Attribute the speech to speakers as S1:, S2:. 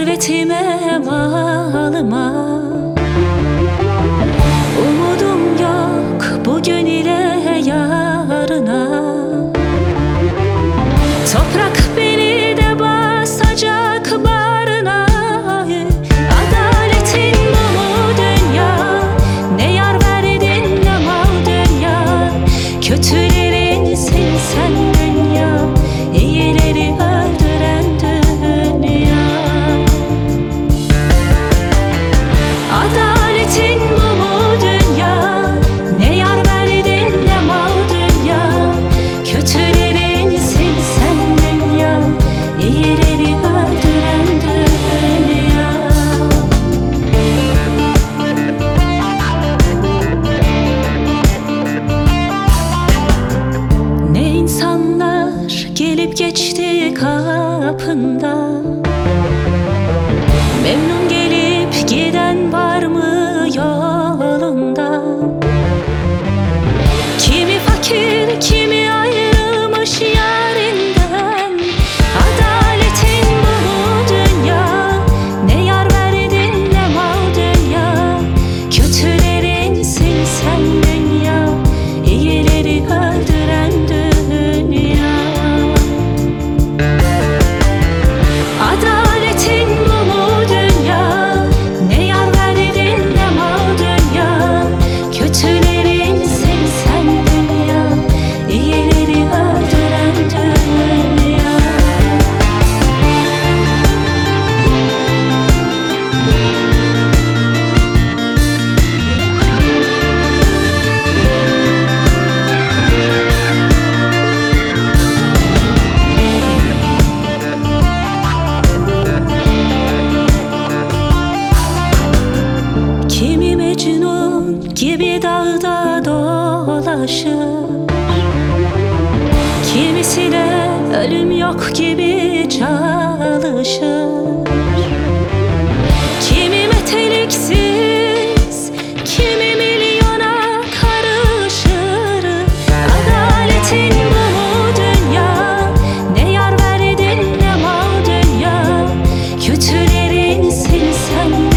S1: servetime malıma. Umudum yok bugün ile yarına. Toprak kapında. Memnun gelip giden var gibi dağda dolaşır Kimisi de ölüm yok gibi çalışır. Kimi meteliksiz, kimi milyona karışır. Adaletin bu dünya, ne verdin ne mal dünya. Kötülerin silsen